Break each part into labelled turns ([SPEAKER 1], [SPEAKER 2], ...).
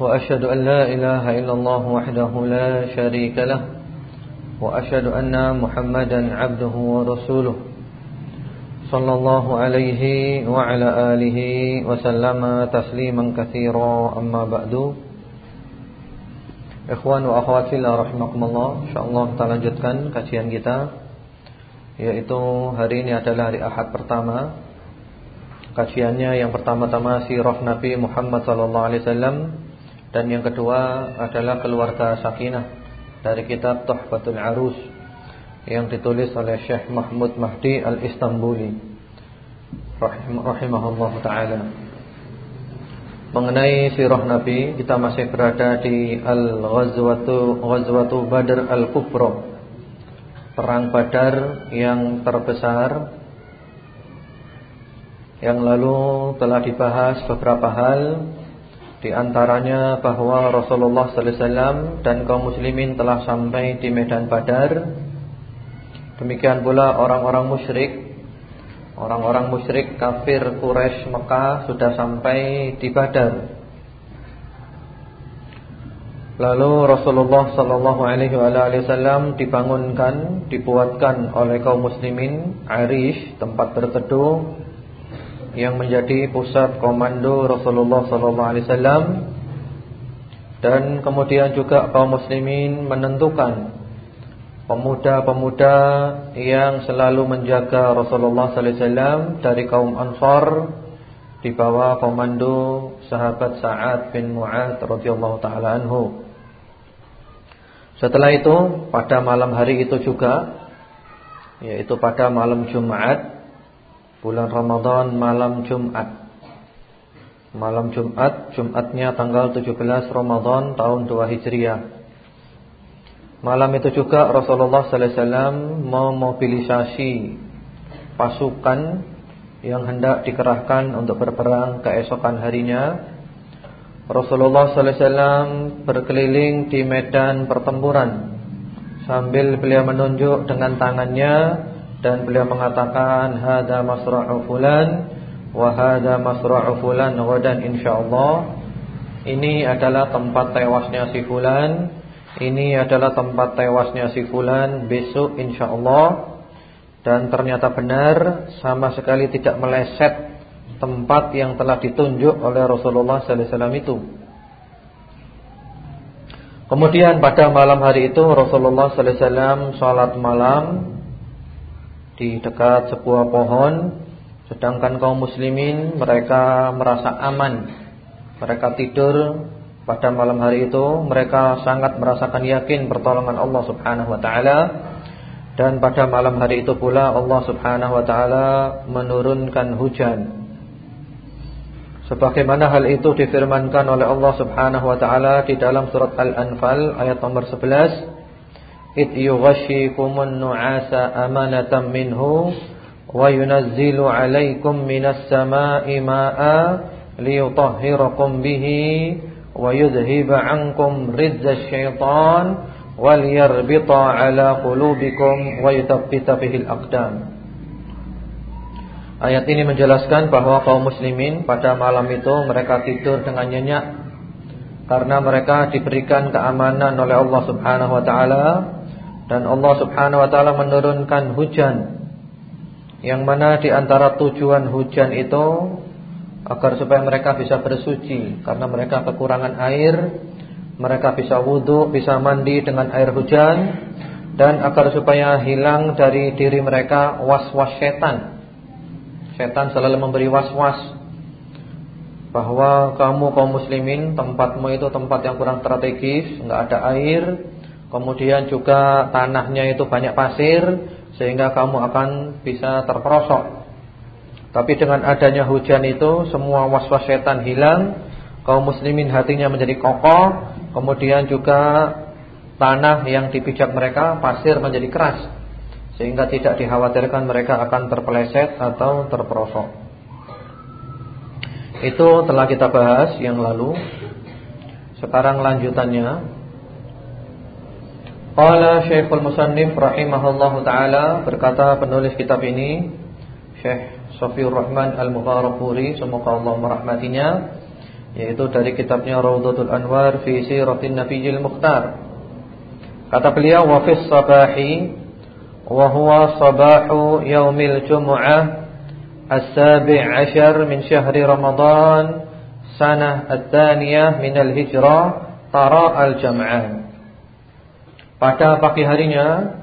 [SPEAKER 1] وأشهد أن لا إله إلا الله وحده لا شريك له وأشهد أن محمدا عبده ورسوله صلى الله عليه وعلى آله وسلم تسليما كثيرا. أما بعد وأخوات wa akhwati الله rahimakumullah InsyaAllah kita lanjutkan kajian kita Yaitu hari ini adalah hari ahad pertama. Kajiannya yang pertama-tama Sirah Nabi Muhammad SAW dan yang kedua adalah keluarga Sakinah dari kitab Tuhfatul Arus yang ditulis oleh Syekh Mahmud Mahdi Al-Istanbuli rahimahullah taala. Mengenai sirah Nabi, kita masih berada di Al-Ghazwatu Ghazwatu Badr Al-Kubra. Perang Badar yang terbesar yang lalu telah dibahas beberapa hal di antaranya bahwa Rasulullah wasallam dan kaum muslimin telah sampai di medan Badar. Demikian pula orang-orang musyrik, orang-orang musyrik kafir Quraisy Mekah sudah sampai di Badar. Lalu Rasulullah wasallam dibangunkan, dibuatkan oleh kaum muslimin Arish, tempat berteduh yang menjadi pusat komando Rasulullah wasallam dan kemudian juga kaum muslimin menentukan pemuda-pemuda yang selalu menjaga Rasulullah wasallam dari kaum Ansar di bawah komando sahabat Sa'ad bin Mu'ad radhiyallahu taala anhu. Setelah itu pada malam hari itu juga yaitu pada malam Jumat Bulan Ramadan malam Jumat. Malam Jumat Jumatnya tanggal 17 Ramadan tahun 2 Hijriah. Malam itu juga Rasulullah sallallahu alaihi wasallam memobilisasi pasukan yang hendak dikerahkan untuk berperang keesokan harinya. Rasulullah sallallahu alaihi wasallam berkeliling di medan pertempuran. Sambil beliau menunjuk dengan tangannya dan beliau mengatakan hada masra'u fulan wa hada masra'u fulan dan insyaallah. Ini adalah tempat tewasnya si fulan ini adalah tempat tewasnya si fulan besok insyaallah. Dan ternyata benar sama sekali tidak meleset tempat yang telah ditunjuk oleh Rasulullah sallallahu alaihi wasallam itu. Kemudian pada malam hari itu Rasulullah sallallahu alaihi wasallam salat malam di dekat sebuah pohon sedangkan kaum muslimin mereka merasa aman. Mereka tidur pada malam hari itu. Mereka sangat merasakan yakin pertolongan Allah Subhanahu wa taala. Dan pada malam hari itu pula Allah Subhanahu wa taala menurunkan hujan. Sebagaimana hal itu difirmankan oleh Allah Subhanahu wa taala di dalam surat Al-Anfal ayat nomor 11 إذ يغشيكم النعاس أمانة منه وينزل عليكم من السماء ماء ليطهركم به ويذهب عنكم رز الشيطان وليربط على قلوبكم ويثبت به الأقدام Ayat ini menjelaskan bahwa kaum muslimin pada malam itu mereka tidur dengan nyenyak karena mereka diberikan keamanan oleh Allah Subhanahu wa taala dan Allah subhanahu wa ta'ala menurunkan hujan. Yang mana di antara tujuan hujan itu Agar supaya mereka bisa bersuci. Karena mereka kekurangan air Mereka bisa wudhu, bisa mandi dengan air hujan Dan agar supaya hilang dari diri mereka was-was setan. Setan selalu memberi was-was. Bahwa kamu kaum muslimin Tempatmu itu tempat yang kurang strategis nggak ada air Kemudian juga tanahnya itu banyak pasir Sehingga kamu akan bisa terperosok Tapi dengan adanya hujan itu Semua was-was setan hilang Kaum muslimin hatinya menjadi kokoh Kemudian juga tanah yang dipijak mereka pasir menjadi keras sehingga tidak dikhawatirkan mereka akan terpeleset atau terperosok. Itu telah kita bahas yang lalu. Sekarang lanjutannya. Qala Syekhul Musannif rahimahullahu taala berkata penulis kitab ini Syekh Sofiur Rahman Al-Mugharafuri semoga Allah merahmatinya yaitu dari kitabnya Raudhatul Anwar fi Siratin Nabiyil Mukhtar Kata beliau wa fis sabahi wa huwa sabahu yaumil jumu'ah as-sabi' ashar min syahri Ramadan sanah ats-tsaniyah min al-hijrah tara al-jam'an. Pada pagi harinya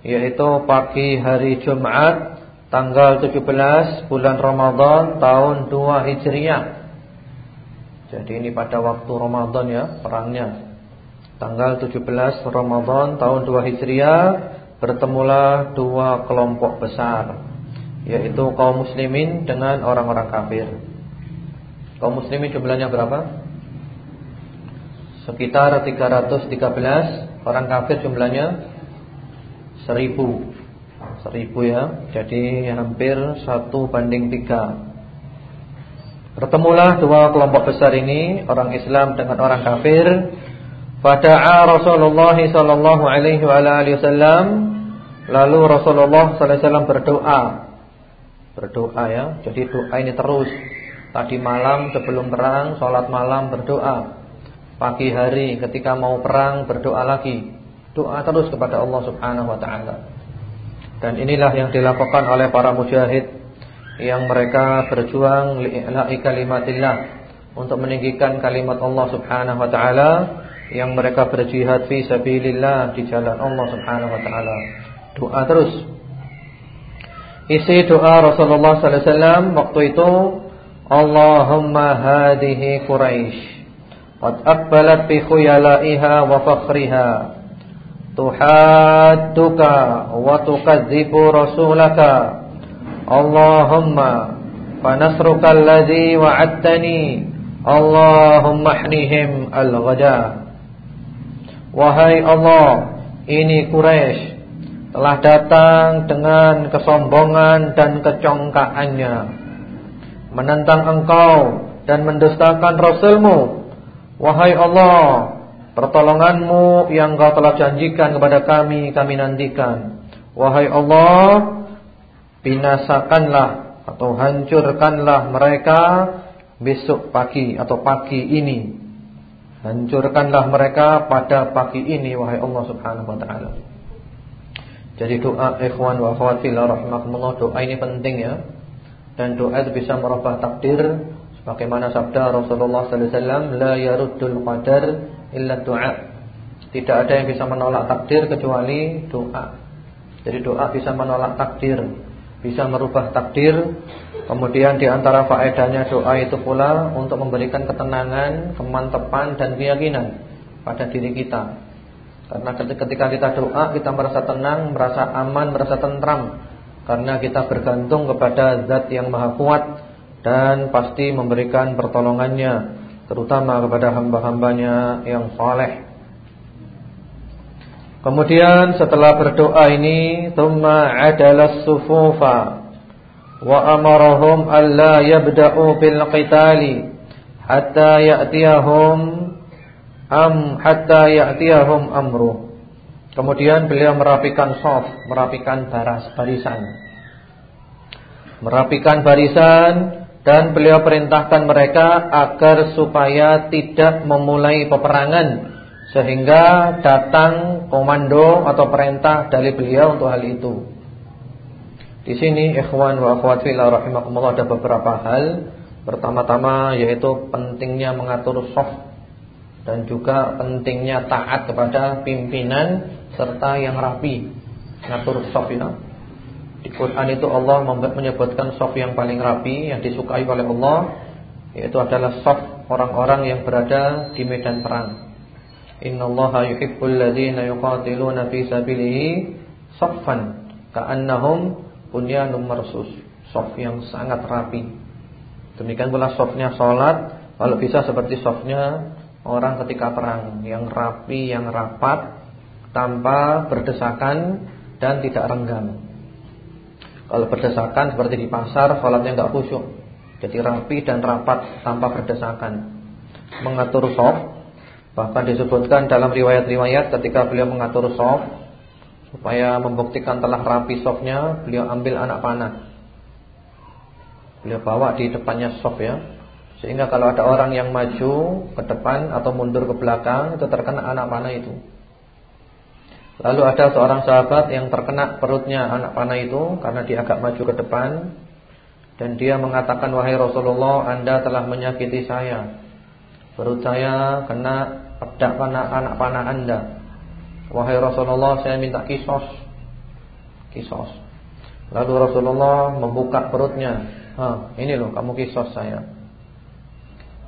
[SPEAKER 1] yaitu pagi hari Jumat tanggal 17 bulan Ramadan tahun 2 Hijriah. Jadi ini pada waktu Ramadan ya perangnya Tanggal 17 Ramadan tahun 2 Hijriah bertemulah dua kelompok besar yaitu kaum muslimin dengan orang-orang kafir. Kaum muslimin jumlahnya berapa? Sekitar 313, orang kafir jumlahnya 1000. 1000 ya. Jadi hampir 1 banding 3. Bertemulah dua kelompok besar ini, orang Islam dengan orang kafir Fada'a Rasulullah sallallahu alaihi wasallam lalu Rasulullah sallallahu alaihi wasallam berdoa. Berdoa ya. Jadi doa ini terus. Tadi malam sebelum perang salat malam berdoa. Pagi hari ketika mau perang berdoa lagi. Doa terus kepada Allah Subhanahu wa taala. Dan inilah yang dilakukan oleh para mujahid yang mereka berjuang li'ila'i kalimatillah untuk meninggikan kalimat Allah Subhanahu wa taala yang mereka berjihad fi sabilillah di jalan Allah Subhanahu wa taala. Doa terus. Isi doa Rasulullah sallallahu alaihi wasallam waktu itu Allahumma hadhihi Quraisy qad aqbalat bi khuyalaiha wa fakhriha. Tuhadduka wa tukadzibu rasulaka. Allahumma fanasruka alladhi wa'adtani. Allahumma hnihim al-ghada. Wahai Allah, ini Quraisy telah datang dengan kesombongan dan kecongkaannya menentang engkau dan mendustakan Rasulmu. Wahai Allah, pertolonganmu yang kau telah janjikan kepada kami, kami nantikan. Wahai Allah, binasakanlah atau hancurkanlah mereka besok pagi atau pagi ini Hancurkanlah mereka pada pagi ini wahai Allah Subhanahu wa taala. Jadi doa ikhwan wa rahimakumullah doa ini penting ya. Dan doa itu bisa merubah takdir sebagaimana sabda Rasulullah wasallam la yaruddul qadar illa doa. Tidak ada yang bisa menolak takdir kecuali doa. Jadi doa bisa menolak takdir, bisa merubah takdir Kemudian di antara faedahnya doa itu pula untuk memberikan ketenangan, kemantapan dan keyakinan pada diri kita. Karena ketika kita doa kita merasa tenang, merasa aman, merasa tentram karena kita bergantung kepada Zat yang Maha Kuat dan pasti memberikan pertolongannya terutama kepada hamba-hambanya yang saleh. Kemudian setelah berdoa ini, "Tsumma adala sufufa wa amarahum alla yabda'u bil qitali hatta ya'tiyahum am hatta ya'tiyahum amru." Kemudian beliau merapikan saf, merapikan baras barisan. Merapikan barisan dan beliau perintahkan mereka agar supaya tidak memulai peperangan sehingga datang komando atau perintah dari beliau untuk hal itu. Di sini ikhwan wa akhwat fillah rahimakumullah ada beberapa hal. Pertama-tama yaitu pentingnya mengatur soft dan juga pentingnya taat kepada pimpinan serta yang rapi. Ngatur soft ya. Di Quran itu Allah menyebutkan soft yang paling rapi yang disukai oleh Allah yaitu adalah soft orang-orang yang berada di medan perang. Innallaha yuhibbul ladzina yuqatiluna fi sabilihi saffan ka'annahum bunyanun marsus, soft yang sangat rapi. Demikian pula softnya sholat, kalau bisa seperti softnya orang ketika perang, yang rapi, yang rapat, tanpa berdesakan dan tidak renggang. Kalau berdesakan seperti di pasar, sholatnya nggak khusyuk. Jadi rapi dan rapat tanpa berdesakan. Mengatur soft, bahkan disebutkan dalam riwayat-riwayat ketika beliau mengatur soft supaya membuktikan telah rapi softnya, beliau ambil anak panah. Beliau bawa di depannya soft ya, sehingga kalau ada orang yang maju ke depan atau mundur ke belakang itu terkena anak panah itu. Lalu ada seorang sahabat yang terkena perutnya anak panah itu karena dia agak maju ke depan dan dia mengatakan wahai Rasulullah Anda telah menyakiti saya. Perut saya kena pedak panah anak panah Anda. Wahai Rasulullah saya minta kisos. Kisos. Lalu Rasulullah membuka perutnya. Ha, ini loh kamu kisos saya.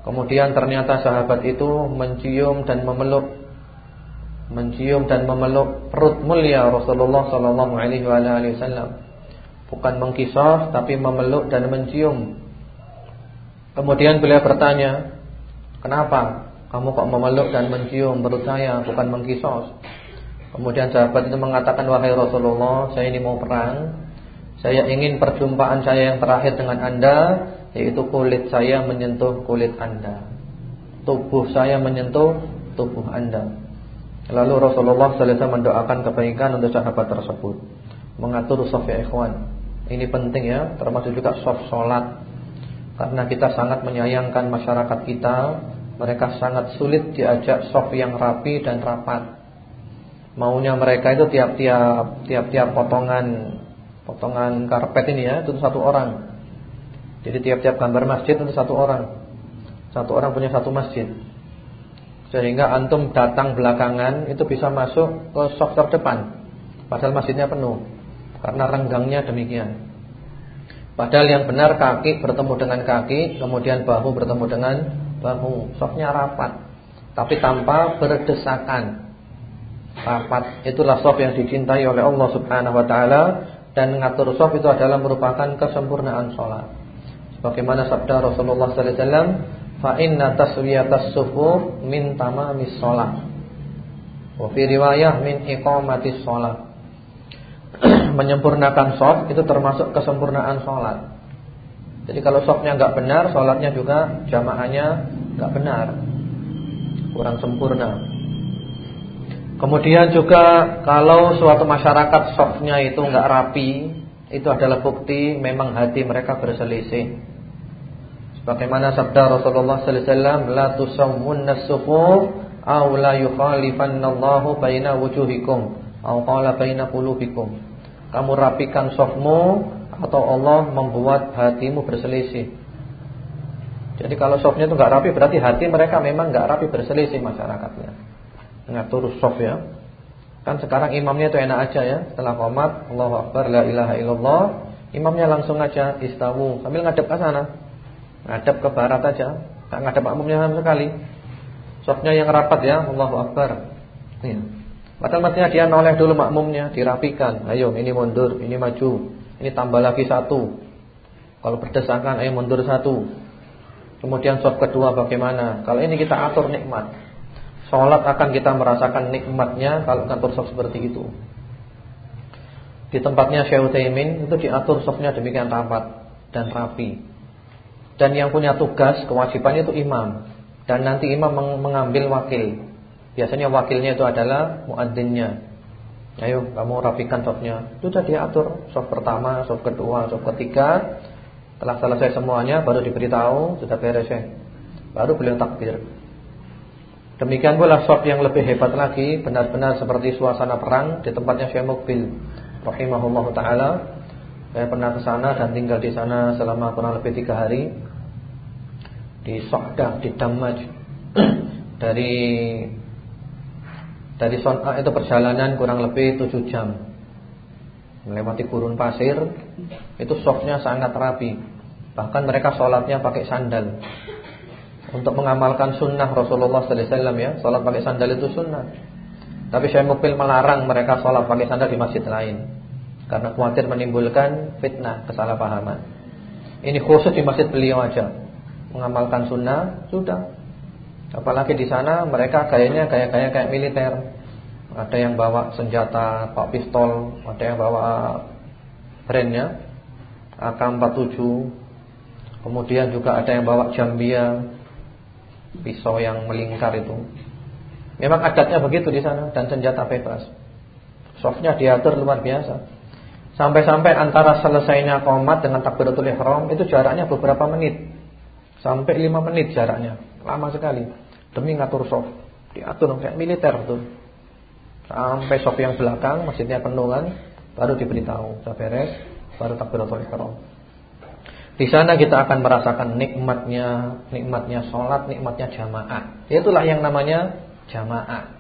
[SPEAKER 1] Kemudian ternyata sahabat itu mencium dan memeluk mencium dan memeluk perut mulia Rasulullah sallallahu alaihi wasallam. Bukan mengkisah tapi memeluk dan mencium. Kemudian beliau bertanya, "Kenapa kamu kok memeluk dan mencium perut saya bukan mengkisah?" Kemudian sahabat itu mengatakan, "Wahai Rasulullah, saya ini mau perang. Saya ingin perjumpaan saya yang terakhir dengan Anda yaitu kulit saya menyentuh kulit Anda. Tubuh saya menyentuh tubuh Anda." Lalu Rasulullah SAW mendoakan kebaikan untuk sahabat tersebut. Mengatur soft ya ikhwan. Ini penting ya, termasuk juga soft sholat. Karena kita sangat menyayangkan masyarakat kita. Mereka sangat sulit diajak soft yang rapi dan rapat. Maunya mereka itu tiap-tiap tiap-tiap potongan potongan karpet ini ya, itu satu orang. Jadi tiap-tiap gambar masjid itu satu orang. Satu orang punya satu masjid. Sehingga antum datang belakangan itu bisa masuk ke sok terdepan. Padahal masjidnya penuh. Karena renggangnya demikian. Padahal yang benar kaki bertemu dengan kaki, kemudian bahu bertemu dengan bahu. Soknya rapat, tapi tanpa berdesakan. Rapat itulah sok yang dicintai oleh Allah Subhanahu wa taala dan mengatur sok itu adalah merupakan kesempurnaan sholat. Sebagaimana sabda Rasulullah sallallahu alaihi wasallam, fa inna taswiyatas sufuf min tamamis shalah. Wa fi riwayah min iqamatis shalah. Menyempurnakan shaf itu termasuk kesempurnaan salat. Jadi kalau shafnya enggak benar, salatnya juga jamaahnya enggak benar. Kurang sempurna. Kemudian juga kalau suatu masyarakat shafnya itu enggak rapi, itu adalah bukti memang hati mereka berselisih. Bagaimana sabda Rasulullah sallallahu alaihi wasallam, "La tusawwunna as-sufuf aw la yukhalifanallahu baina wujuhikum aw qala baina qulubikum." Kamu rapikan sofmu atau Allah membuat hatimu berselisih. Jadi kalau sofnya itu enggak rapi berarti hati mereka memang enggak rapi berselisih masyarakatnya. Ngatur sof ya. Kan sekarang imamnya itu enak aja ya. Setelah qomat, Allahu akbar la ilaha illallah, imamnya langsung aja istawu sambil ngadep ke sana. Ngadap ke barat aja, tak ngadap makmumnya sama sekali. Sofnya yang rapat ya, Allahu Akbar. Iya. Padahal mestinya dia noleh dulu makmumnya, dirapikan. Ayo, ini mundur, ini maju, ini tambah lagi satu. Kalau berdesakan, ayo mundur satu. Kemudian sof kedua bagaimana? Kalau ini kita atur nikmat. Sholat akan kita merasakan nikmatnya kalau kantor sof seperti itu. Di tempatnya Syekh Utsaimin itu diatur sofnya demikian rapat dan rapi. Dan yang punya tugas kewajibannya itu imam dan nanti imam mengambil wakil. Biasanya wakilnya itu adalah muadzinnya. Ayo kamu rapikan sofnya. Sudah diatur sof pertama, sof kedua, sof ketiga. Setelah selesai semuanya baru diberitahu sudah beres ya. Baru beliau takbir. Demikian pula sof yang lebih hebat lagi benar-benar seperti suasana perang di tempatnya Syekh Mukbil rahimahullah taala. Saya pernah ke sana dan tinggal di sana selama kurang lebih tiga hari. Di Sokdah di Damaj. Dari dari Son'a itu perjalanan kurang lebih 7 jam. Melewati gurun pasir itu softnya sangat rapi. Bahkan mereka sholatnya pakai sandal. Untuk mengamalkan sunnah Rasulullah Wasallam ya sholat pakai sandal itu sunnah. Tapi saya Mukbil melarang mereka sholat pakai sandal di masjid lain karena khawatir menimbulkan fitnah kesalahpahaman ini khusus di masjid beliau aja mengamalkan sunnah sudah. Apalagi di sana mereka gayanya gaya-gaya kayak militer. Ada yang bawa senjata, pak pistol, ada yang bawa brandnya AK-47. Kemudian juga ada yang bawa jambia, pisau yang melingkar itu. Memang adatnya begitu di sana dan senjata bebas. Softnya diatur luar biasa. Sampai-sampai antara selesainya komat dengan takbiratul ihram itu jaraknya beberapa menit. Sampai 5 menit jaraknya. Lama sekali. Demi ngatur soft. Diatur kayak militer tuh. Sampai soft yang belakang masjidnya penuh kan, baru diberitahu, sudah beres, baru takbiratul ihram. Di sana kita akan merasakan nikmatnya, nikmatnya sholat, nikmatnya jamaah. Itulah yang namanya jamaah.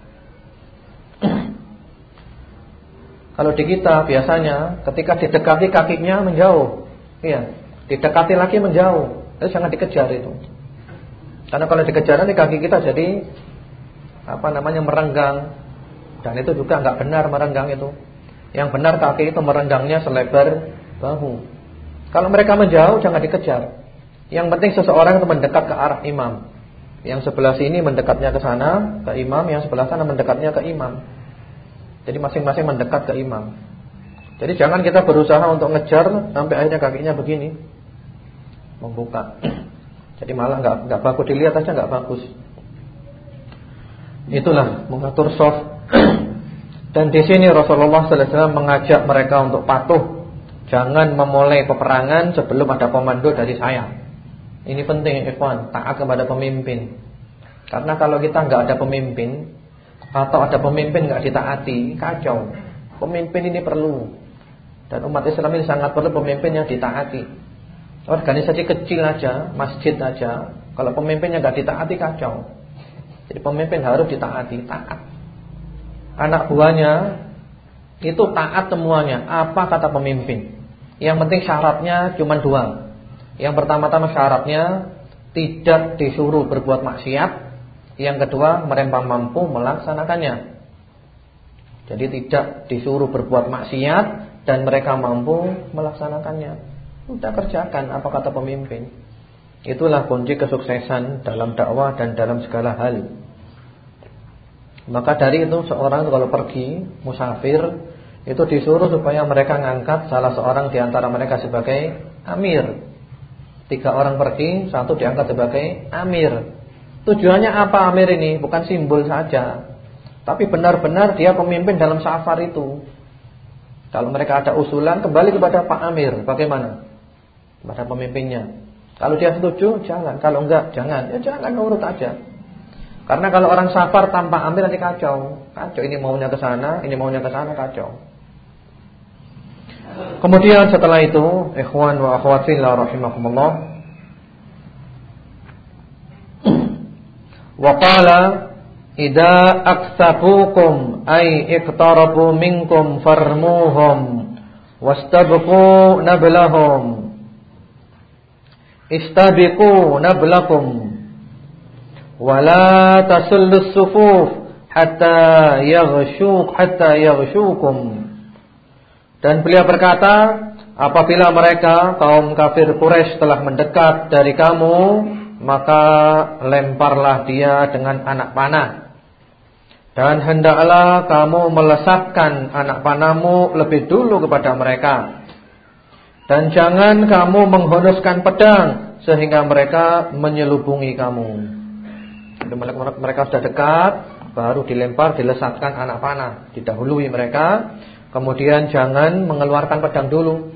[SPEAKER 1] Kalau di kita biasanya ketika didekati kakinya menjauh. Iya, didekati lagi menjauh. Itu jangan dikejar itu. Karena kalau dikejar nanti kaki kita jadi apa namanya merenggang. Dan itu juga nggak benar merenggang itu. Yang benar kaki itu merenggangnya selebar bahu. Kalau mereka menjauh jangan dikejar. Yang penting seseorang itu mendekat ke arah imam. Yang sebelah sini mendekatnya ke sana ke imam, yang sebelah sana mendekatnya ke imam. Jadi masing-masing mendekat ke imam. Jadi jangan kita berusaha untuk ngejar sampai akhirnya kakinya begini. Membuka. Jadi malah nggak nggak bagus dilihat aja nggak bagus. Itulah mengatur soft. Dan di sini Rasulullah sallallahu alaihi wasallam mengajak mereka untuk patuh. Jangan memulai peperangan sebelum ada komando dari saya. Ini penting ikhwan, taat kepada pemimpin. Karena kalau kita nggak ada pemimpin atau ada pemimpin nggak ditaati, kacau. Pemimpin ini perlu. Dan umat Islam ini sangat perlu pemimpin yang ditaati. Organisasi kecil aja, masjid aja, kalau pemimpinnya nggak ditaati kacau. Jadi pemimpin harus ditaati, taat. Anak buahnya itu taat semuanya. Apa kata pemimpin? Yang penting syaratnya cuma dua. Yang pertama-tama syaratnya tidak disuruh berbuat maksiat. Yang kedua mereka mampu melaksanakannya. Jadi tidak disuruh berbuat maksiat dan mereka mampu melaksanakannya. Sudah kerjakan apa kata pemimpin. Itulah kunci kesuksesan dalam dakwah dan dalam segala hal. Maka dari itu seorang kalau pergi musafir itu disuruh supaya mereka ngangkat salah seorang di antara mereka sebagai amir. Tiga orang pergi, satu diangkat sebagai amir. Tujuannya apa amir ini? Bukan simbol saja. Tapi benar-benar dia pemimpin dalam safar itu. Kalau mereka ada usulan, kembali kepada Pak Amir. Bagaimana? Kepada pemimpinnya. Kalau dia setuju, jalan. Kalau enggak, jangan. Ya jangan, nurut aja. Karena kalau orang safar tanpa amir nanti kacau. Kacau, ini maunya ke sana, ini maunya ke sana, kacau. Kemudian setelah itu, ikhwan wa akhwat fillah rahimakumullah. Qala idza aksafukum ay iqtarabu minkum farmuhum wastabqu nablahum istabiqu nablakum wala tasullu sufuf hatta yaghshuk hatta yaghshukum. Dan beliau berkata, apabila mereka kaum kafir Quraisy telah mendekat dari kamu, maka lemparlah dia dengan anak panah. Dan hendaklah kamu melesatkan anak panahmu lebih dulu kepada mereka. Dan jangan kamu menghunuskan pedang sehingga mereka menyelubungi kamu. Jadi mereka sudah dekat, baru dilempar, dilesatkan anak panah, didahului mereka Kemudian jangan mengeluarkan pedang dulu.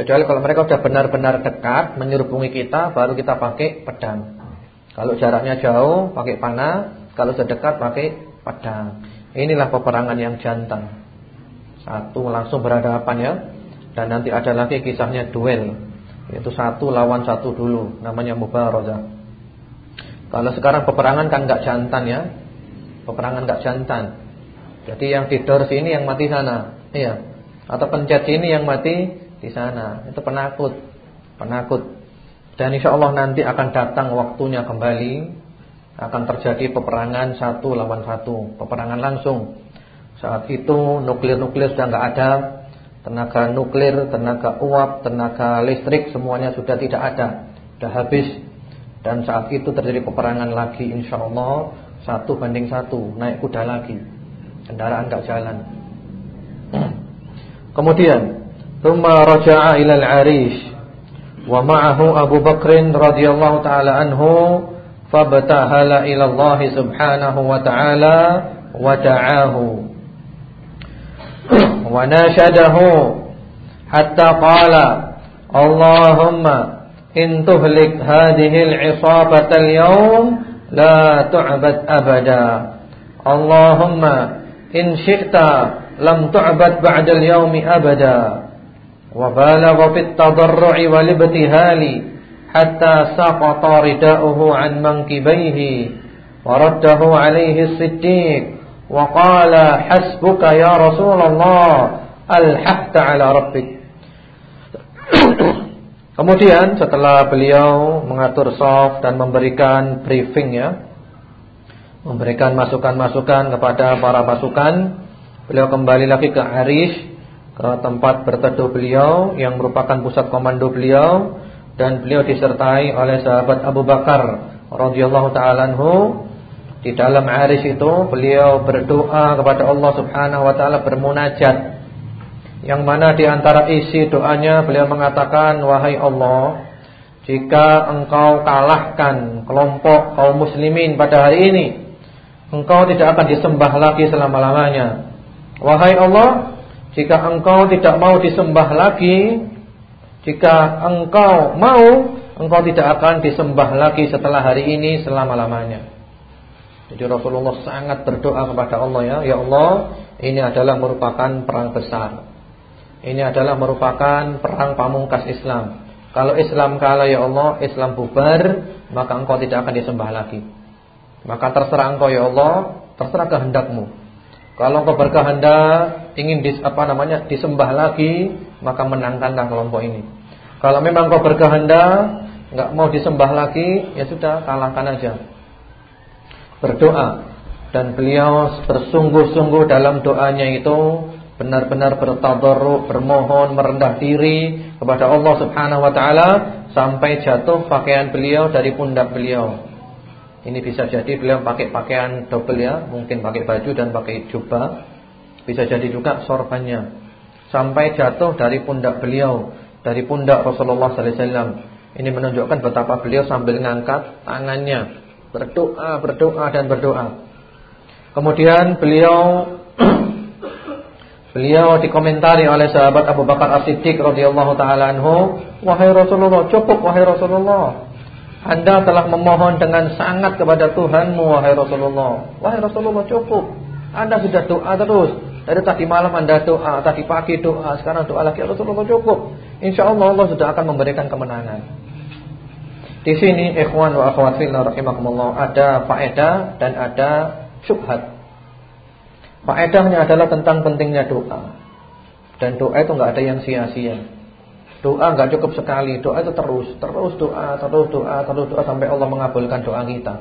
[SPEAKER 1] Kecuali kalau mereka sudah benar-benar dekat menyerubungi kita baru kita pakai pedang. Kalau jaraknya jauh pakai panah, kalau sudah dekat pakai pedang. Inilah peperangan yang jantan. Satu langsung berhadapan ya. Dan nanti ada lagi kisahnya duel. Itu satu lawan satu dulu, namanya mubarazah. Kalau sekarang peperangan kan enggak jantan ya. Peperangan enggak jantan. Jadi yang tidur sini yang mati sana. Iya. Atau pencet sini yang mati di sana. Itu penakut. Penakut. Dan insya Allah nanti akan datang waktunya kembali akan terjadi peperangan satu lawan satu, peperangan langsung. Saat itu nuklir-nuklir sudah nggak ada, tenaga nuklir, tenaga uap, tenaga listrik semuanya sudah tidak ada, sudah habis. Dan saat itu terjadi peperangan lagi insya Allah satu banding satu, naik kuda lagi. Kendaraan enggak jalan. Kemudian, thumma raja'a ila al-arish wa ma'ahu Abu Bakr radhiyallahu taala anhu fabtahala ila Allah subhanahu wa ta'ala wa da'ahu wa nashadahu hatta qala Allahumma in tuhlik hadhihi al-'isabata al-yawm la tu'bad abada Allahumma in syi'ta lam tu'bad tadarru'i wal ibtihali hatta saqata rida'uhu an mankibaihi wa raddahu alayhi as-siddiq. Wa qala hasbuka ya Rasulullah alhaqta ala rabbik. Kemudian setelah beliau mengatur soft dan memberikan briefing ya, memberikan masukan-masukan kepada para pasukan, beliau kembali lagi ke Arish, ke tempat berteduh beliau yang merupakan pusat komando beliau dan beliau disertai oleh sahabat Abu Bakar radhiyallahu taala anhu. Di dalam Arish itu beliau berdoa kepada Allah Subhanahu wa taala bermunajat yang mana di antara isi doanya beliau mengatakan wahai Allah jika engkau kalahkan kelompok kaum muslimin pada hari ini engkau tidak akan disembah lagi selama-lamanya wahai Allah jika engkau tidak mau disembah lagi jika engkau mau engkau tidak akan disembah lagi setelah hari ini selama-lamanya jadi Rasulullah sangat berdoa kepada Allah ya ya Allah ini adalah merupakan perang besar ini adalah merupakan perang pamungkas Islam. Kalau Islam kalah ya Allah, Islam bubar, maka engkau tidak akan disembah lagi. Maka terserah engkau ya Allah, terserah kehendakmu. Kalau engkau berkehendak ingin dis, apa namanya disembah lagi, maka menangkanlah kelompok ini. Kalau memang engkau berkehendak enggak mau disembah lagi, ya sudah kalahkan aja. Berdoa dan beliau bersungguh-sungguh dalam doanya itu benar-benar bertadarruk, bermohon, merendah diri kepada Allah Subhanahu wa taala sampai jatuh pakaian beliau dari pundak beliau. Ini bisa jadi beliau pakai pakaian double ya, mungkin pakai baju dan pakai jubah. Bisa jadi juga sorbannya. Sampai jatuh dari pundak beliau, dari pundak Rasulullah sallallahu alaihi wasallam. Ini menunjukkan betapa beliau sambil mengangkat tangannya, berdoa, berdoa dan berdoa. Kemudian beliau Beliau dikomentari oleh sahabat Abu Bakar As-Siddiq radhiyallahu taala anhu, "Wahai Rasulullah, cukup wahai Rasulullah. Anda telah memohon dengan sangat kepada Tuhanmu wahai Rasulullah. Wahai Rasulullah, cukup. Anda sudah doa terus. Dari tadi malam Anda doa, tadi pagi doa, sekarang doa lagi Rasulullah cukup. Insyaallah Allah sudah akan memberikan kemenangan." Di sini ikhwan wa akhwat fillah rahimakumullah ada faedah dan ada syubhat. Faedahnya adalah tentang pentingnya doa. Dan doa itu nggak ada yang sia-sia. Doa nggak cukup sekali, doa itu terus, terus doa, terus doa, terus doa sampai Allah mengabulkan doa kita.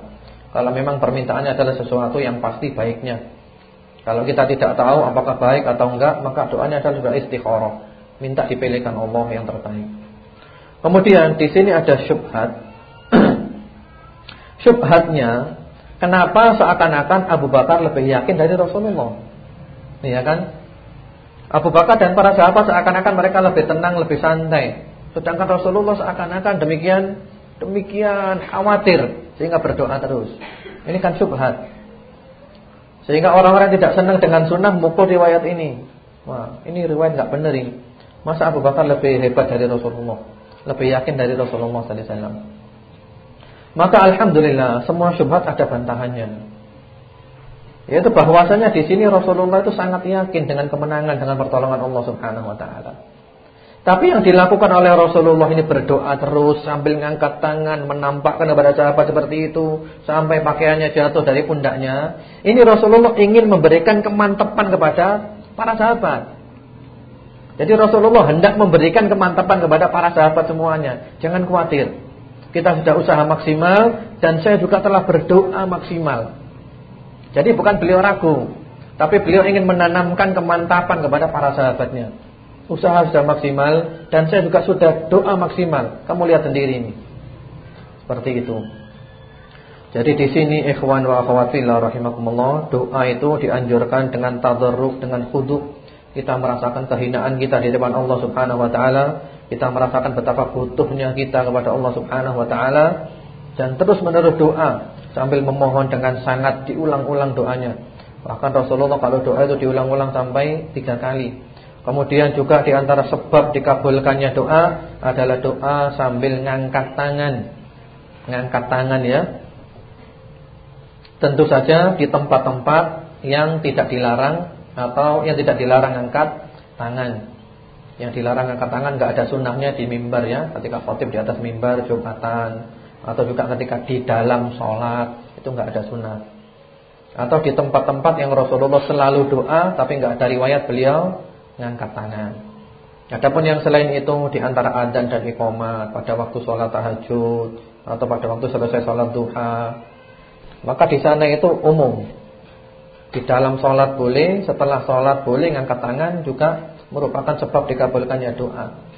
[SPEAKER 1] Kalau memang permintaannya adalah sesuatu yang pasti baiknya. Kalau kita tidak tahu apakah baik atau enggak, maka doanya adalah sudah istikharah, minta dipilihkan Allah yang terbaik. Kemudian di sini ada syubhat. Syubhatnya Kenapa seakan-akan Abu Bakar lebih yakin dari Rasulullah? Iya kan? Abu Bakar dan para sahabat seakan-akan mereka lebih tenang, lebih santai. Sedangkan Rasulullah seakan-akan demikian demikian khawatir sehingga berdoa terus. Ini kan subhat. Sehingga orang-orang tidak senang dengan sunnah mukul riwayat ini. Wah, ini riwayat enggak benar ini. Masa Abu Bakar lebih hebat dari Rasulullah? Lebih yakin dari Rasulullah sallallahu alaihi wasallam? Maka alhamdulillah semua syubhat ada bantahannya. Yaitu bahwasanya di sini Rasulullah itu sangat yakin dengan kemenangan dengan pertolongan Allah Subhanahu wa taala. Tapi yang dilakukan oleh Rasulullah ini berdoa terus sambil mengangkat tangan menampakkan kepada sahabat seperti itu sampai pakaiannya jatuh dari pundaknya. Ini Rasulullah ingin memberikan kemantapan kepada para sahabat. Jadi Rasulullah hendak memberikan kemantapan kepada para sahabat semuanya. Jangan khawatir. Kita sudah usaha maksimal dan saya juga telah berdoa maksimal. Jadi bukan beliau ragu, tapi beliau ingin menanamkan kemantapan kepada para sahabatnya. Usaha sudah maksimal dan saya juga sudah doa maksimal. Kamu lihat sendiri ini. Seperti itu. Jadi di sini ikhwan wa akhwat fillah rahimakumullah, doa itu dianjurkan dengan tadarruk, dengan khudu. Kita merasakan kehinaan kita di depan Allah Subhanahu wa taala, kita merasakan betapa butuhnya kita kepada Allah Subhanahu wa taala dan terus-menerus doa sambil memohon dengan sangat diulang-ulang doanya. Bahkan Rasulullah kalau doa itu diulang-ulang sampai tiga kali. Kemudian juga di antara sebab dikabulkannya doa adalah doa sambil ngangkat tangan. Ngangkat tangan ya. Tentu saja di tempat-tempat yang tidak dilarang atau yang tidak dilarang angkat tangan. Yang dilarang angkat tangan nggak ada sunnahnya di mimbar ya, ketika khotib di atas mimbar Jumatan atau juga ketika di dalam sholat itu nggak ada sunnah. Atau di tempat-tempat yang Rasulullah selalu doa tapi nggak ada riwayat beliau ngangkat tangan. Adapun yang selain itu di antara adzan dan iqamat pada waktu sholat tahajud atau pada waktu selesai sholat duha maka di sana itu umum. Di dalam sholat boleh, setelah sholat boleh ngangkat tangan juga merupakan sebab dikabulkannya doa.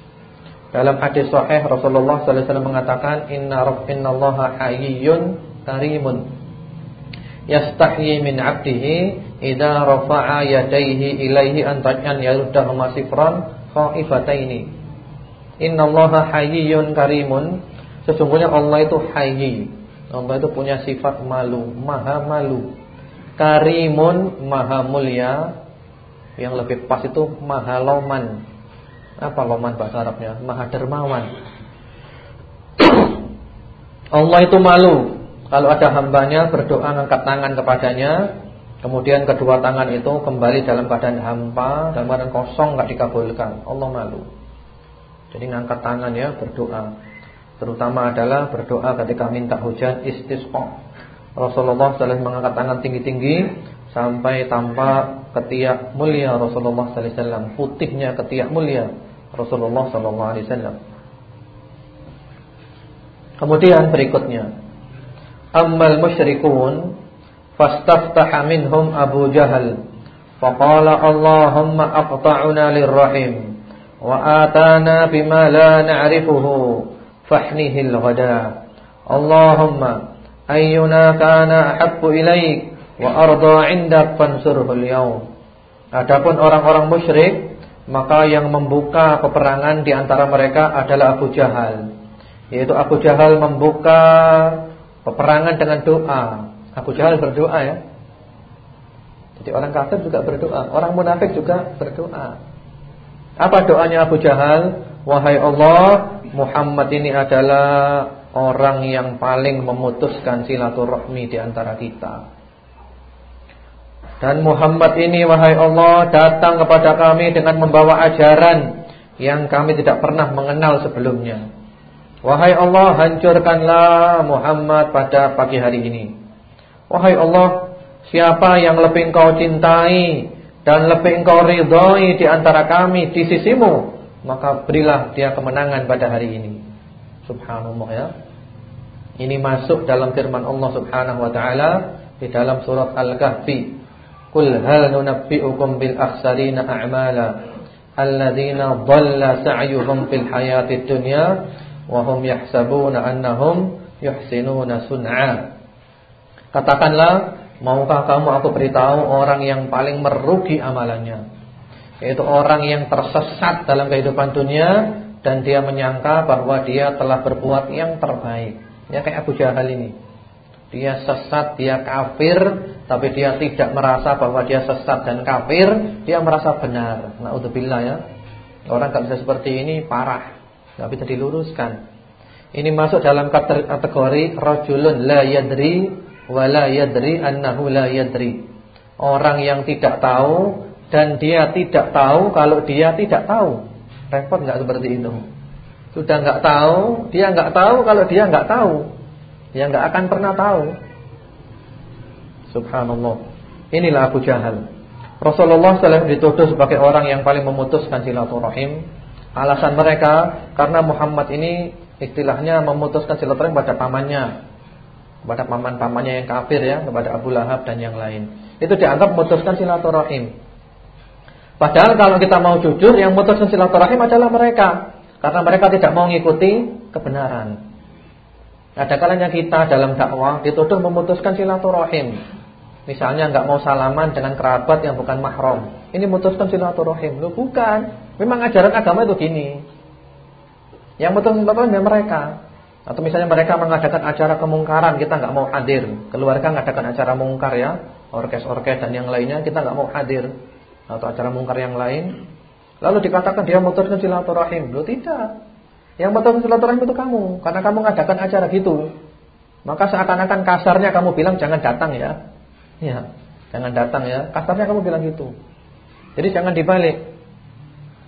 [SPEAKER 1] Dalam hadis sahih Rasulullah sallallahu alaihi wasallam mengatakan inna rabbiнаllaha hayyun karimun yastahyi min 'abdihi idza rafa'a yadayhi ilaihi an taj'an yaruddahuma sifran khaifataini. Innallaha hayyun karimun sesungguhnya Allah itu hayy Allah itu punya sifat malu, maha malu. Karimun maha mulia. Yang lebih pas itu maha loman. Apa loman bahasa Arabnya? Maha dermawan. Allah itu malu kalau ada hambanya berdoa angkat tangan kepadanya, kemudian kedua tangan itu kembali dalam badan hampa, dalam badan kosong nggak dikabulkan. Allah malu. Jadi ngangkat tangan ya berdoa. Terutama adalah berdoa ketika minta hujan istisqa. Rasulullah SAW mengangkat tangan tinggi-tinggi sampai tampak ketiak mulia Rasulullah SAW, putihnya ketiak mulia Rasulullah SAW. Kemudian berikutnya, ammal musyrikun fastaftaha minhum Abu Jahal. Faqala Allahumma aqta'una lirrahim wa atana bima la na'rifuhu fahnihil ghada. Allahumma ayyuna kana ahabbu ilaik wa arda 'indak fansurhul yawm Adapun orang-orang musyrik maka yang membuka peperangan di antara mereka adalah Abu Jahal. Yaitu Abu Jahal membuka peperangan dengan doa. Abu Jahal berdoa ya. Jadi orang kafir juga berdoa. Orang munafik juga berdoa. Apa doanya Abu Jahal? Wahai Allah Muhammad ini adalah orang yang paling memutuskan silaturahmi di antara kita. Dan Muhammad ini wahai Allah datang kepada kami dengan membawa ajaran yang kami tidak pernah mengenal sebelumnya. Wahai Allah hancurkanlah Muhammad pada pagi hari ini. Wahai Allah siapa yang lebih engkau cintai dan lebih engkau ridhoi di antara kami di sisimu maka berilah dia kemenangan pada hari ini. Subhanallah ya. Ini masuk dalam firman Allah Subhanahu wa taala di dalam surat Al-Kahfi. Qul hal nunabbi'ukum bil akhsarina a'mala alladziina dhalla sa'yuhum fil hayatid dunya wa hum yahsabuna annahum yuhsinuna sun'a. Katakanlah, maukah kamu aku beritahu orang yang paling merugi amalannya? yaitu orang yang tersesat dalam kehidupan dunia dan dia menyangka bahwa dia telah berbuat yang terbaik. Ya kayak Abu Jahal ini. Dia sesat, dia kafir, tapi dia tidak merasa bahwa dia sesat dan kafir, dia merasa benar. Nauzubillah ya. Orang enggak bisa seperti ini parah, enggak bisa diluruskan. Ini masuk dalam kategori rajulun la yadri wa la yadri annahu la yadri. Orang yang tidak tahu dan dia tidak tahu kalau dia tidak tahu. Repot nggak seperti itu? Sudah nggak tahu, dia nggak tahu kalau dia nggak tahu. Dia nggak akan pernah tahu. Subhanallah. Inilah Abu Jahal. Rasulullah SAW dituduh sebagai orang yang paling memutuskan silaturahim. Alasan mereka karena Muhammad ini istilahnya memutuskan silaturahim pada pamannya, kepada paman-pamannya yang kafir ya, kepada Abu Lahab dan yang lain. Itu dianggap memutuskan silaturahim. Padahal kalau kita mau jujur yang memutuskan silaturahim adalah mereka karena mereka tidak mau mengikuti kebenaran. Ada kalanya kita dalam dakwah dituduh memutuskan silaturahim. Misalnya nggak mau salaman dengan kerabat yang bukan mahram. Ini memutuskan silaturahim. Lu bukan. Memang ajaran agama itu gini. Yang betul betul mereka. Atau misalnya mereka mengadakan acara kemungkaran, kita nggak mau hadir. Keluarga mengadakan acara mungkar ya, orkes-orkes dan yang lainnya kita nggak mau hadir. Atau acara mungkar yang lain. Lalu dikatakan dia memutuskan silaturahim. Lu tidak. Yang betul silaturahim itu kamu, karena kamu mengadakan acara gitu. Maka seakan-akan kasarnya kamu bilang jangan datang ya. Ya, jangan datang ya. Kasarnya kamu bilang gitu. Jadi jangan dibalik.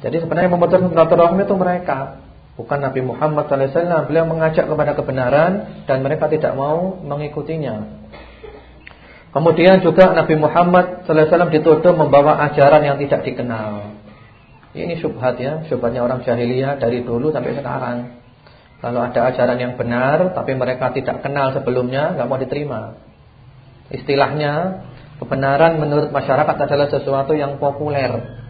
[SPEAKER 1] Jadi sebenarnya memutuskan silaturahim itu mereka, bukan Nabi Muhammad SAW. Beliau mengajak kepada kebenaran dan mereka tidak mau mengikutinya. Kemudian juga Nabi Muhammad SAW dituduh membawa ajaran yang tidak dikenal. Ini syubhat ya, syubhatnya orang jahiliyah dari dulu sampai sekarang. Kalau ada ajaran yang benar tapi mereka tidak kenal sebelumnya, nggak mau diterima. Istilahnya, kebenaran menurut masyarakat adalah sesuatu yang populer.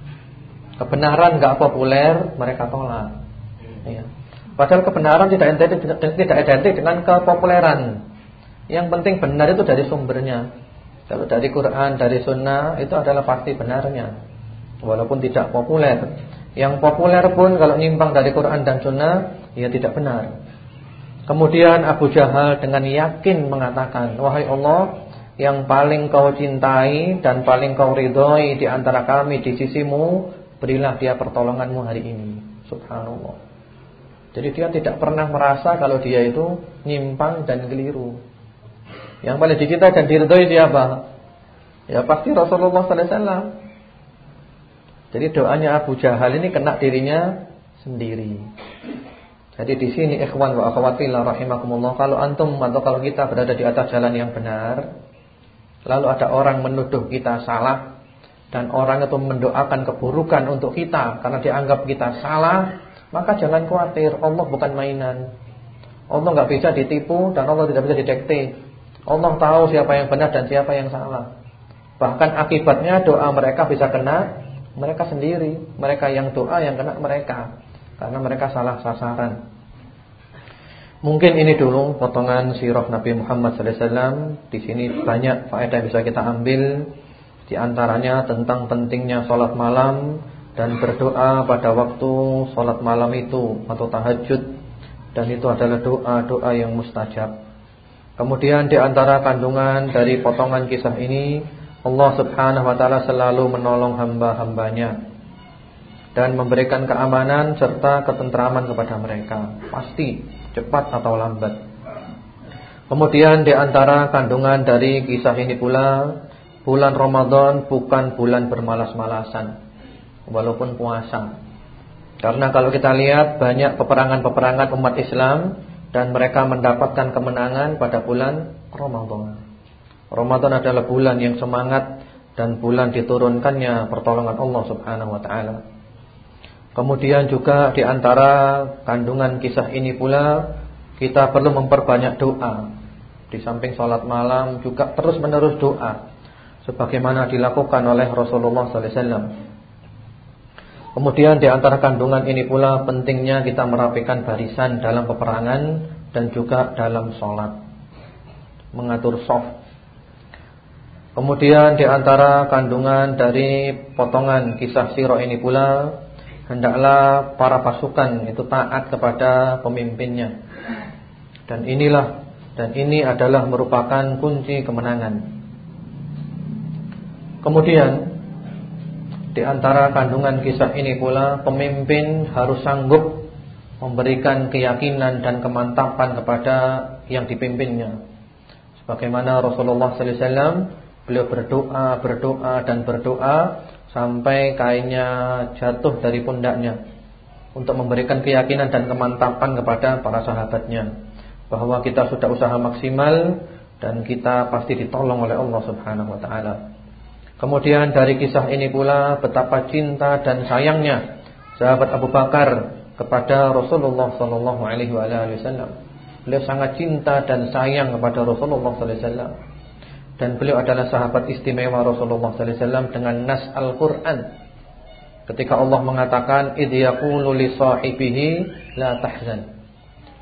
[SPEAKER 1] Kebenaran nggak populer, mereka tolak. Ya. Padahal kebenaran tidak identik, tidak identik dengan kepopuleran. Yang penting benar itu dari sumbernya. Kalau dari Quran, dari Sunnah itu adalah pasti benarnya walaupun tidak populer. Yang populer pun kalau nyimpang dari Quran dan Sunnah, ya tidak benar. Kemudian Abu Jahal dengan yakin mengatakan, wahai Allah, yang paling kau cintai dan paling kau ridhoi di antara kami di sisimu, berilah dia pertolonganmu hari ini. Subhanallah. Jadi dia tidak pernah merasa kalau dia itu nyimpang dan keliru. Yang paling dicintai dan diridhoi siapa? Ya pasti Rasulullah sallallahu alaihi wasallam. Jadi doanya Abu Jahal ini kena dirinya sendiri. Jadi di sini ikhwan wa akhwat fillah rahimakumullah, kalau antum atau kalau kita berada di atas jalan yang benar, lalu ada orang menuduh kita salah dan orang itu mendoakan keburukan untuk kita karena dianggap kita salah, maka jangan khawatir, Allah bukan mainan. Allah nggak bisa ditipu dan Allah tidak bisa didekte. Allah tahu siapa yang benar dan siapa yang salah. Bahkan akibatnya doa mereka bisa kena mereka sendiri, mereka yang doa yang kena mereka karena mereka salah sasaran. Mungkin ini dulu potongan sirah Nabi Muhammad SAW. Di sini banyak faedah yang bisa kita ambil. Di antaranya tentang pentingnya sholat malam dan berdoa pada waktu sholat malam itu atau tahajud. Dan itu adalah doa-doa yang mustajab. Kemudian di antara kandungan dari potongan kisah ini Allah subhanahu wa ta'ala selalu menolong hamba-hambanya Dan memberikan keamanan serta ketentraman kepada mereka. Pasti, cepat atau lambat. Kemudian di antara kandungan dari kisah ini pula Bulan Ramadan bukan bulan bermalas-malasan Walaupun puasa. Karena kalau kita lihat banyak peperangan-peperangan umat Islam Dan mereka mendapatkan kemenangan pada bulan Ramadan Ramadan adalah bulan yang semangat dan bulan diturunkannya pertolongan Allah Subhanahu wa taala. Kemudian juga di antara kandungan kisah ini pula kita perlu memperbanyak doa. Di samping sholat malam juga terus-menerus doa sebagaimana dilakukan oleh Rasulullah sallallahu alaihi wasallam. Kemudian di antara kandungan ini pula pentingnya kita merapikan barisan dalam peperangan dan juga dalam sholat. Mengatur soft Kemudian di antara kandungan dari potongan kisah sirah ini pula hendaklah para pasukan itu taat kepada pemimpinnya. Dan inilah dan ini adalah merupakan kunci kemenangan. Kemudian di antara kandungan kisah ini pula pemimpin harus sanggup memberikan keyakinan dan kemantapan kepada yang dipimpinnya. Sebagaimana Rasulullah sallallahu alaihi wasallam Beliau berdoa, berdoa dan berdoa sampai kainnya jatuh dari pundaknya untuk memberikan keyakinan dan kemantapan kepada para sahabatnya bahwa kita sudah usaha maksimal dan kita pasti ditolong oleh Allah Subhanahu wa taala. Kemudian dari kisah ini pula betapa cinta dan sayangnya sahabat Abu Bakar kepada Rasulullah sallallahu alaihi wasallam. Beliau sangat cinta dan sayang kepada Rasulullah sallallahu alaihi wasallam dan beliau adalah sahabat istimewa Rasulullah sallallahu alaihi wasallam dengan nas Al-Qur'an. Ketika Allah mengatakan id yaqulu li sahibihi la tahzan.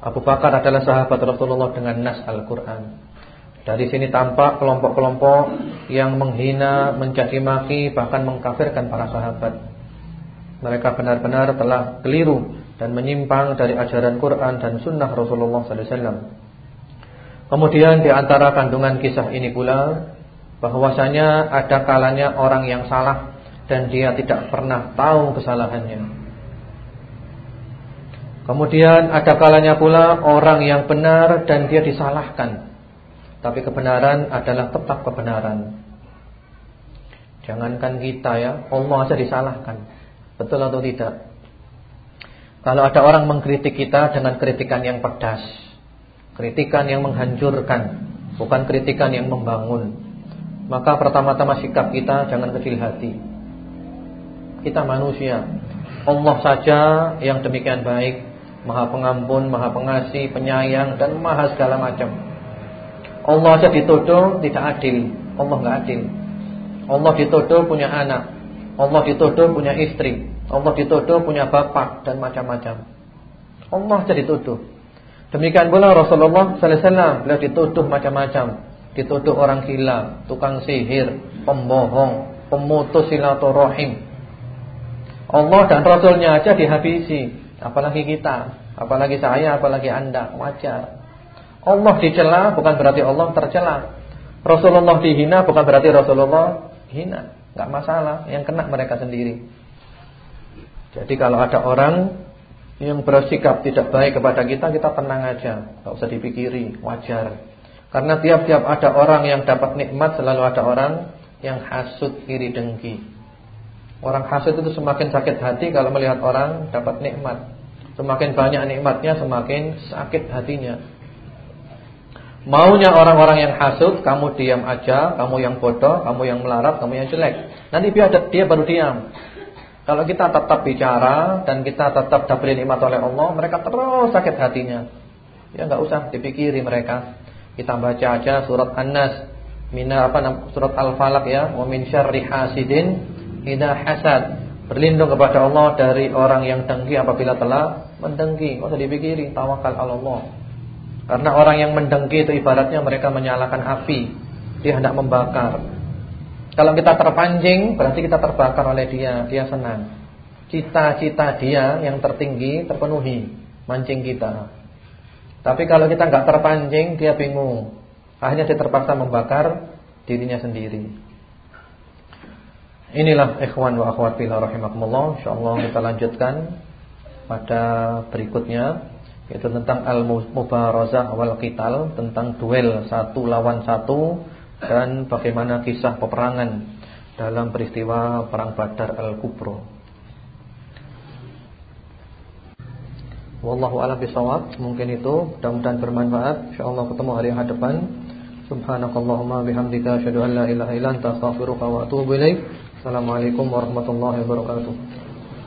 [SPEAKER 1] Abu Bakar adalah sahabat Rasulullah dengan nas Al-Qur'an. Dari sini tampak kelompok-kelompok yang menghina, mencaci maki, bahkan mengkafirkan para sahabat. Mereka benar-benar telah keliru dan menyimpang dari ajaran Quran dan sunnah Rasulullah SAW. Kemudian di antara kandungan kisah ini pula bahwasanya ada kalanya orang yang salah dan dia tidak pernah tahu kesalahannya. Kemudian ada kalanya pula orang yang benar dan dia disalahkan. Tapi kebenaran adalah tetap kebenaran. Jangankan kita ya, Allah saja disalahkan. Betul atau tidak? Kalau ada orang mengkritik kita dengan kritikan yang pedas, kritikan yang menghancurkan, bukan kritikan yang membangun, maka pertama-tama sikap kita jangan kecil hati. Kita manusia. Allah saja yang demikian baik Maha pengampun, maha pengasih, penyayang dan maha segala macam. Allah saja dituduh tidak adil. Allah enggak adil. Allah dituduh punya anak. Allah dituduh punya istri. Allah dituduh punya bapak dan macam-macam. Allah saja dituduh. Demikian pula Rasulullah sallallahu beliau dituduh macam-macam. Dituduh orang gila, tukang sihir, pembohong, pemutus silaturahim. Allah dan Rasulnya aja dihabisi Apalagi kita, apalagi saya, apalagi Anda, wajar. Allah dicela bukan berarti Allah tercela. Rasulullah dihina bukan berarti Rasulullah hina. Enggak masalah, yang kena mereka sendiri. Jadi kalau ada orang yang bersikap tidak baik kepada kita, kita tenang aja, enggak usah dipikiri, wajar. Karena tiap-tiap ada orang yang dapat nikmat selalu ada orang yang hasut iri dengki. Orang hasud itu semakin sakit hati kalau melihat orang dapat nikmat. Semakin banyak nikmatnya semakin sakit hatinya. Maunya orang-orang yang hasud, kamu diam aja, kamu yang bodoh, kamu yang melarat, kamu yang jelek. Nanti dia, dia baru diam. Kalau kita tetap bicara dan kita tetap diberi nikmat oleh Allah, mereka terus sakit hatinya. Ya enggak usah dipikiri mereka. Kita baca aja surat An-Nas, mina apa surat Al-Falaq ya, wa min syarri hasidin idza hasad. Berlindung kepada Allah dari orang yang dengki apabila telah mendengki. Enggak usah dipikiri, tawakal Allah. Karena orang yang mendengki itu ibaratnya mereka menyalakan api. Dia hendak membakar. Kalau kita terpancing, berarti kita terbakar oleh dia. Dia senang. Cita-cita dia yang tertinggi terpenuhi, mancing kita. Tapi kalau kita nggak terpancing, dia bingung. Akhirnya dia terpaksa membakar dirinya sendiri. Inilah ikhwan wa akhwat fillah rahimakumullah. Insyaallah kita lanjutkan pada berikutnya yaitu tentang al-mubarazah wal qital, tentang duel satu lawan satu dan bagaimana kisah peperangan dalam peristiwa perang Badar al-Kubra. Wallahu a'lam bishawab. Mungkin itu mudah-mudahan bermanfaat. Insyaallah ketemu hari hadapan. Subhanakallahumma bihamdika asyhadu an la ilaha illa anta astaghfiruka wa atubu ilaik. Assalamualaikum warahmatullahi wabarakatuh